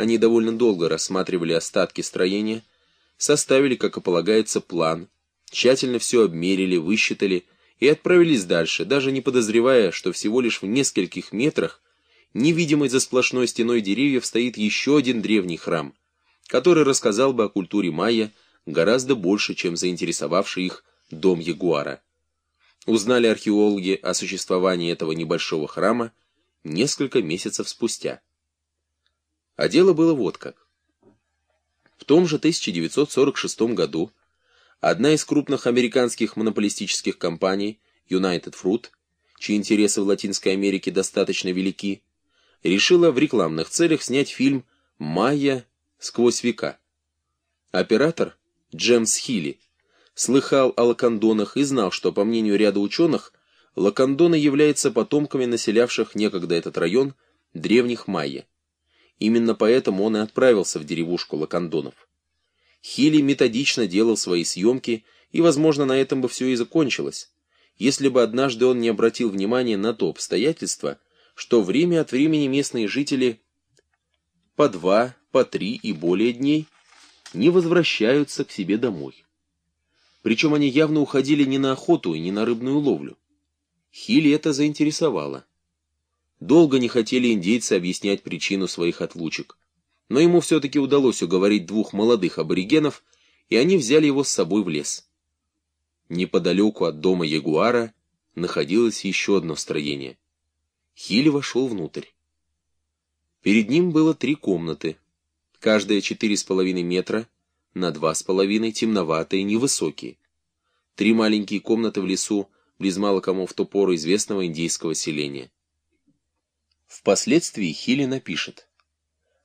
Они довольно долго рассматривали остатки строения, составили, как и полагается, план, тщательно все обмерили, высчитали и отправились дальше, даже не подозревая, что всего лишь в нескольких метрах, невидимый за сплошной стеной деревьев, стоит еще один древний храм, который рассказал бы о культуре майя гораздо больше, чем заинтересовавший их дом Ягуара. Узнали археологи о существовании этого небольшого храма несколько месяцев спустя. А дело было вот как. В том же 1946 году одна из крупных американских монополистических компаний, United Fruit, чьи интересы в Латинской Америке достаточно велики, решила в рекламных целях снять фильм «Майя сквозь века». Оператор Джемс Хилли слыхал о лакандонах и знал, что, по мнению ряда ученых, лакандоны являются потомками населявших некогда этот район древних майя. Именно поэтому он и отправился в деревушку лакандонов. Хилли методично делал свои съемки, и, возможно, на этом бы все и закончилось, если бы однажды он не обратил внимания на то обстоятельство, что время от времени местные жители по два, по три и более дней не возвращаются к себе домой. Причем они явно уходили не на охоту и не на рыбную ловлю. Хилли это заинтересовало. Долго не хотели индейцы объяснять причину своих отлучек. Но ему все-таки удалось уговорить двух молодых аборигенов, и они взяли его с собой в лес. Неподалеку от дома Ягуара находилось еще одно строение. Хилли вошел внутрь. Перед ним было три комнаты, каждая четыре с половиной метра, на два с половиной, темноватые, невысокие. Три маленькие комнаты в лесу, близ мало кому в ту пору известного индейского селения. Впоследствии Хилли напишет.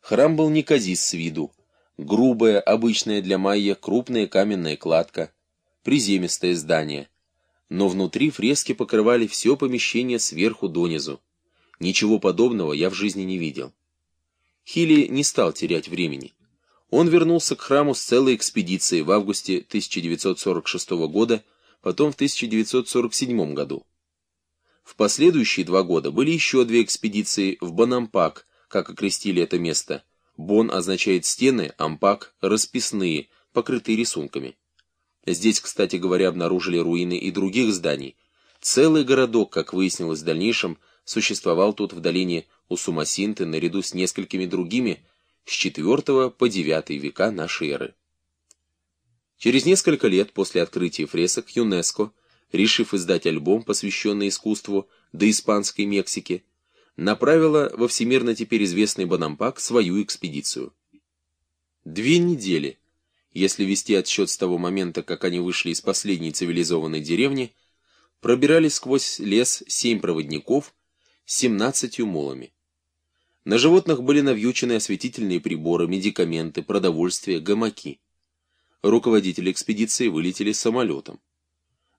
Храм был неказист с виду. Грубая, обычная для майя, крупная каменная кладка, приземистое здание. Но внутри фрески покрывали все помещение сверху донизу. Ничего подобного я в жизни не видел. Хилли не стал терять времени. Он вернулся к храму с целой экспедицией в августе 1946 года, потом в 1947 году. В последующие два года были еще две экспедиции в Банампак, как окрестили это место. Бон означает стены, ампак – расписные, покрытые рисунками. Здесь, кстати говоря, обнаружили руины и других зданий. Целый городок, как выяснилось в дальнейшем, существовал тут в долине Усумасинты наряду с несколькими другими с IV по IX века нашей эры. Через несколько лет после открытия фресок ЮНЕСКО – решив издать альбом, посвященный искусству до Испанской Мексики, направила во всемирно теперь известный Банампак свою экспедицию. Две недели, если вести отсчет с того момента, как они вышли из последней цивилизованной деревни, пробирались сквозь лес семь проводников с семнадцатью мулами. На животных были навьючены осветительные приборы, медикаменты, продовольствие, гамаки. Руководители экспедиции вылетели самолетом.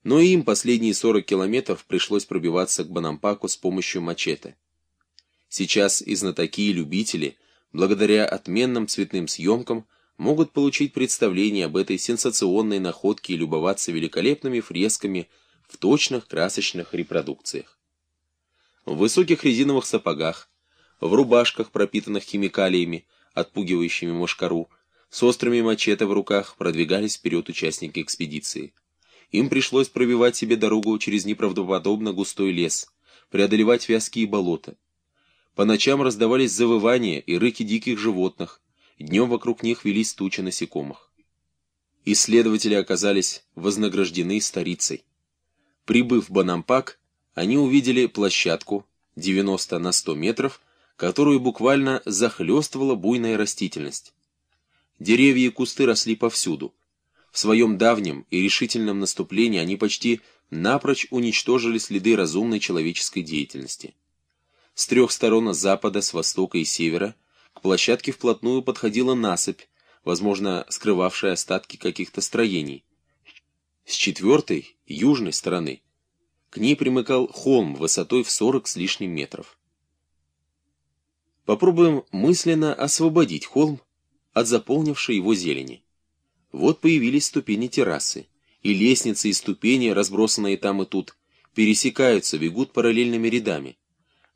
Но им последние 40 километров пришлось пробиваться к Банампаку с помощью мачете. Сейчас и знатоки, и любители, благодаря отменным цветным съемкам, могут получить представление об этой сенсационной находке и любоваться великолепными фресками в точных красочных репродукциях. В высоких резиновых сапогах, в рубашках, пропитанных химикалиями, отпугивающими мошкару, с острыми мачете в руках продвигались вперед участники экспедиции. Им пришлось пробивать себе дорогу через неправдоподобно густой лес, преодолевать вязкие болота. По ночам раздавались завывания и рыки диких животных, днем вокруг них велись тучи насекомых. Исследователи оказались вознаграждены старицей. Прибыв в Банампак, они увидели площадку 90 на 100 метров, которую буквально захлестывала буйная растительность. Деревья и кусты росли повсюду. В своем давнем и решительном наступлении они почти напрочь уничтожили следы разумной человеческой деятельности. С трех сторон, с запада, с востока и севера, к площадке вплотную подходила насыпь, возможно, скрывавшая остатки каких-то строений. С четвертой, южной стороны, к ней примыкал холм высотой в 40 с лишним метров. Попробуем мысленно освободить холм от заполнившей его зелени. Вот появились ступени террасы, и лестницы и ступени, разбросанные там и тут, пересекаются, бегут параллельными рядами.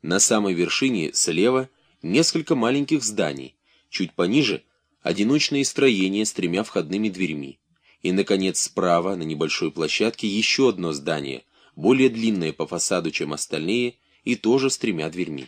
На самой вершине слева несколько маленьких зданий, Чуть пониже – одиночные строения с тремя входными дверьми. И, наконец, справа, на небольшой площадке, еще одно здание, более длинное по фасаду, чем остальные, и тоже с тремя дверьми.